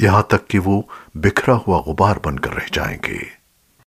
यहाँ तक कि वो बिखरा हुआ गुबार बनकर रह जाएँगे।